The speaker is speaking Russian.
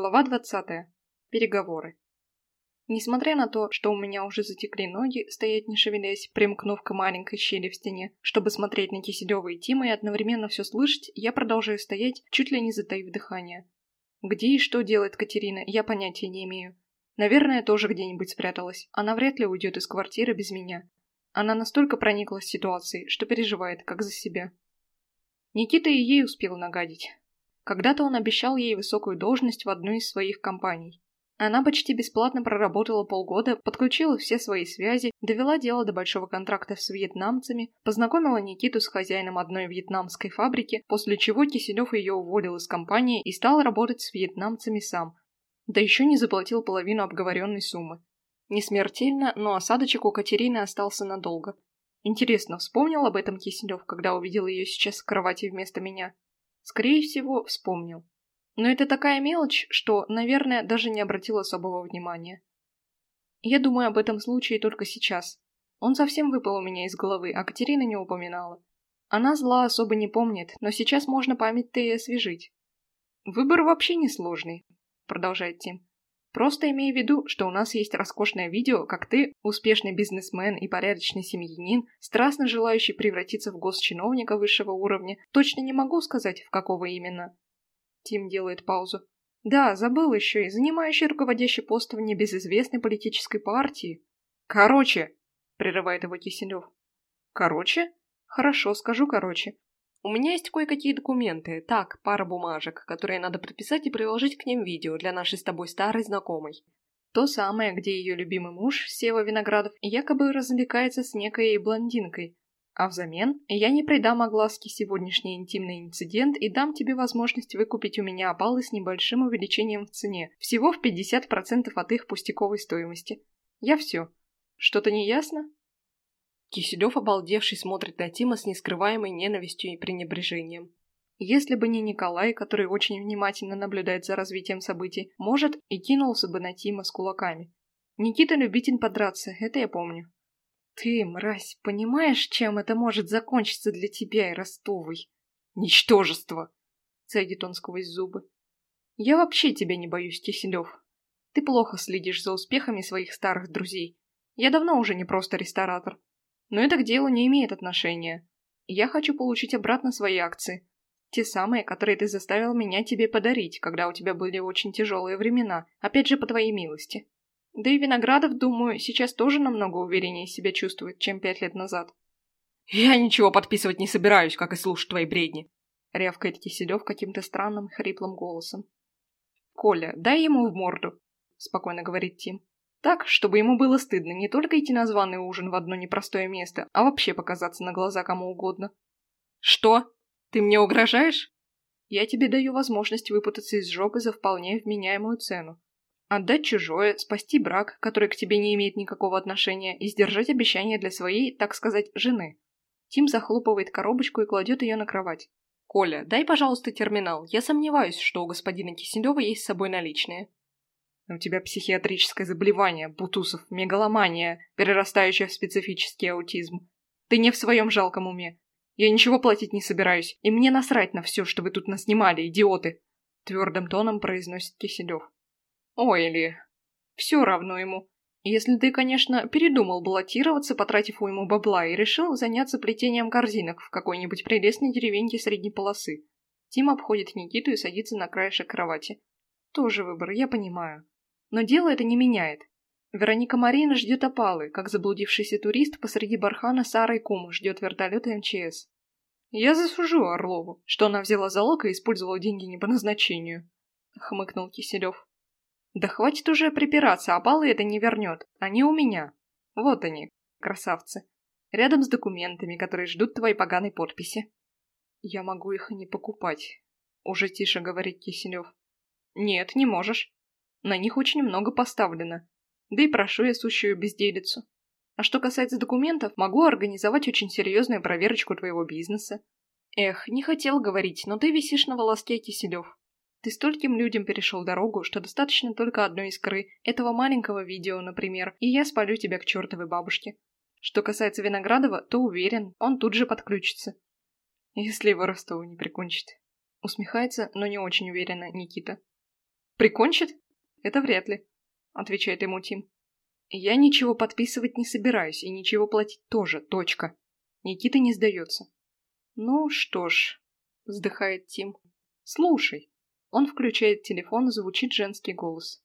Глава 20. Переговоры. Несмотря на то, что у меня уже затекли ноги, стоять не шевелясь, примкнув к маленькой щели в стене, чтобы смотреть на Киселева и Тима и одновременно все слышать, я продолжаю стоять, чуть ли не затаив дыхание. Где и что делает Катерина, я понятия не имею. Наверное, тоже где-нибудь спряталась. Она вряд ли уйдет из квартиры без меня. Она настолько прониклась ситуацией, что переживает, как за себя. Никита и ей успел нагадить. Когда-то он обещал ей высокую должность в одной из своих компаний. Она почти бесплатно проработала полгода, подключила все свои связи, довела дело до большого контракта с вьетнамцами, познакомила Никиту с хозяином одной вьетнамской фабрики, после чего Киселев ее уволил из компании и стал работать с вьетнамцами сам. Да еще не заплатил половину обговоренной суммы. Не смертельно, но осадочек у Катерины остался надолго. Интересно, вспомнил об этом Киселев, когда увидел ее сейчас в кровати вместо меня? Скорее всего, вспомнил. Но это такая мелочь, что, наверное, даже не обратил особого внимания. Я думаю об этом случае только сейчас. Он совсем выпал у меня из головы, а Катерина не упоминала. Она зла особо не помнит, но сейчас можно память-то и освежить. «Выбор вообще несложный», — продолжает Тим. Просто имей в виду, что у нас есть роскошное видео, как ты, успешный бизнесмен и порядочный семьянин, страстно желающий превратиться в госчиновника высшего уровня, точно не могу сказать, в какого именно. Тим делает паузу. Да, забыл еще и занимающий руководящий пост в небезызвестной политической партии. Короче, прерывает его Киселев. Короче? Хорошо, скажу короче. У меня есть кое-какие документы, так, пара бумажек, которые надо подписать и приложить к ним видео для нашей с тобой старой знакомой. То самое, где ее любимый муж, Сева Виноградов, якобы развлекается с некой блондинкой. А взамен я не придам огласке сегодняшний интимный инцидент и дам тебе возможность выкупить у меня опалы с небольшим увеличением в цене, всего в 50% от их пустяковой стоимости. Я все. Что-то не ясно? Киселев, обалдевший, смотрит на Тима с нескрываемой ненавистью и пренебрежением. Если бы не Николай, который очень внимательно наблюдает за развитием событий, может, и кинулся бы на Тима с кулаками. Никита любитель подраться, это я помню. Ты, мразь, понимаешь, чем это может закончиться для тебя и Ростовой? Ничтожество! Цедит он сквозь зубы. Я вообще тебя не боюсь, Киселев. Ты плохо следишь за успехами своих старых друзей. Я давно уже не просто ресторатор. Но это к делу не имеет отношения. Я хочу получить обратно свои акции. Те самые, которые ты заставил меня тебе подарить, когда у тебя были очень тяжелые времена, опять же по твоей милости. Да и Виноградов, думаю, сейчас тоже намного увереннее себя чувствует, чем пять лет назад. «Я ничего подписывать не собираюсь, как и слушать твои бредни», — рявкает Киселев каким-то странным хриплым голосом. «Коля, дай ему в морду», — спокойно говорит Тим. Так, чтобы ему было стыдно не только идти на званый ужин в одно непростое место, а вообще показаться на глаза кому угодно. «Что? Ты мне угрожаешь?» «Я тебе даю возможность выпутаться из жопы за вполне вменяемую цену. Отдать чужое, спасти брак, который к тебе не имеет никакого отношения, и сдержать обещание для своей, так сказать, жены». Тим захлопывает коробочку и кладет ее на кровать. «Коля, дай, пожалуйста, терминал. Я сомневаюсь, что у господина Киселева есть с собой наличные». У тебя психиатрическое заболевание, Бутусов, мегаломания, перерастающая в специфический аутизм. Ты не в своем жалком уме. Я ничего платить не собираюсь, и мне насрать на все, что вы тут наснимали, идиоты!» Твердым тоном произносит Киселев. «Ой, Ли, все равно ему. Если ты, конечно, передумал баллотироваться, потратив ему бабла, и решил заняться плетением корзинок в какой-нибудь прелестной деревеньке средней полосы». Тим обходит Никиту и садится на краешек кровати. «Тоже выбор, я понимаю. Но дело это не меняет. Вероника Марина ждет опалы, как заблудившийся турист посреди бархана Сарой Кум ждет вертолета МЧС. «Я засужу Орлову, что она взяла залог и использовала деньги не по назначению», — хмыкнул Киселев. «Да хватит уже припираться, опалы это не вернет. Они у меня. Вот они, красавцы. Рядом с документами, которые ждут твоей поганой подписи». «Я могу их и не покупать», — уже тише говорит Киселев. «Нет, не можешь. На них очень много поставлено. Да и прошу я сущую безделицу. А что касается документов, могу организовать очень серьезную проверочку твоего бизнеса. Эх, не хотел говорить, но ты висишь на волоске, Киселев. Ты стольким людям перешел дорогу, что достаточно только одной искры, этого маленького видео, например, и я спалю тебя к чертовой бабушке. Что касается Виноградова, то уверен, он тут же подключится. Если его Ростову не прикончит. Усмехается, но не очень уверенно Никита. Прикончит? Это вряд ли, отвечает ему Тим. Я ничего подписывать не собираюсь и ничего платить тоже, точка. Никита не сдается. Ну что ж, вздыхает Тим. Слушай. Он включает телефон, звучит женский голос.